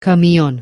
camión.